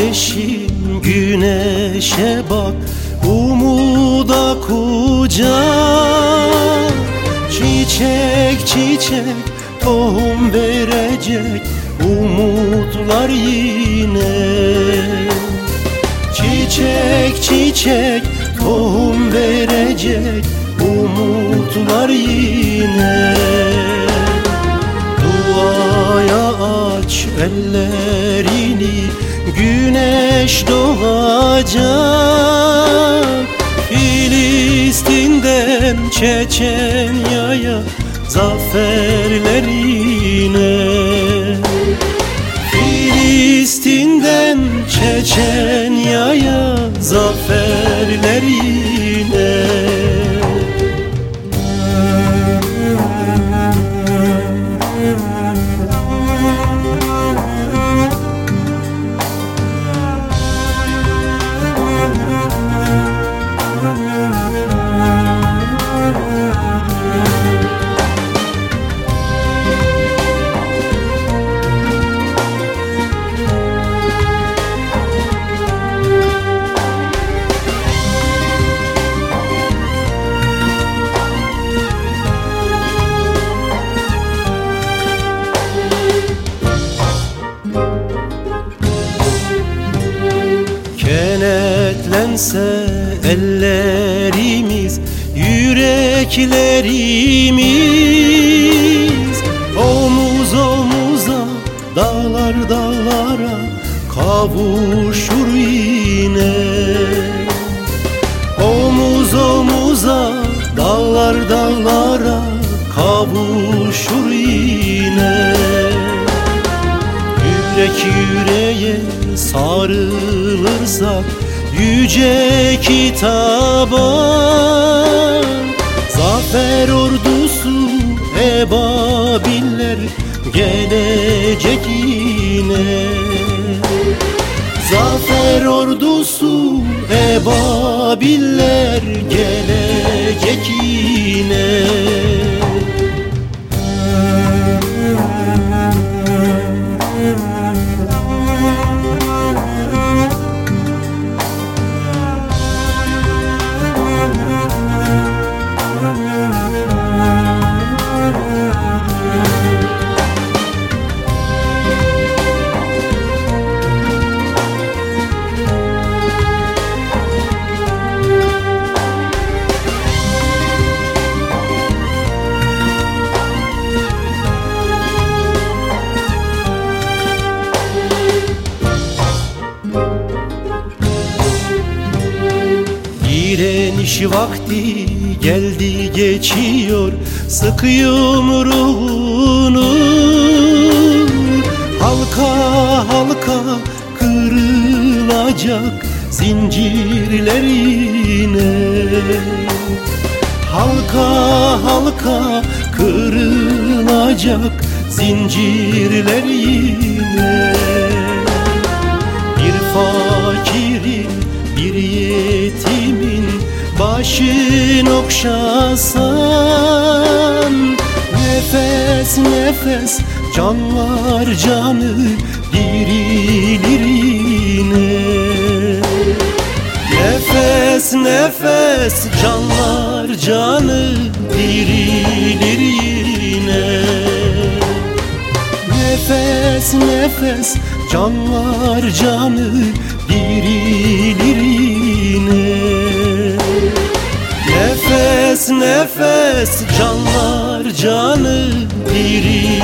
güneşim güneşe bak Umuda kucak Çiçek çiçek tohum verecek Umutlar yine. Çiçek çiçek tohum verecek Umutlar yine. Duaya aç ellerini Güneş doğacak Filistin'den Çeçenya'ya Zaferler yine Filistin'den Çeçenya'ya Zaferler Kenetlense ellerimiz, yüreklerimiz. Omuz omuza, dağlar dağlara kavuşur yine. Omuz omuza, dağlar dağlara kavuşur yine Yürek yüreğe sarılırsak Yüce kitaba Zafer ordusu ebabiller Gelecek yine. Zafer ordusu ebabiller Gelecek yine Direniş vakti geldi geçiyor. Sık yumruğunu Halka halka kırılacak zincirler yine Halka halka kırılacak zincirler yine Bir fakirin okşasan. Nefes nefes canlar canı dirilir yine Nefes nefes canlar canı dirilir yine Nefes nefes canlar canı dirilir Canlar canı dirilir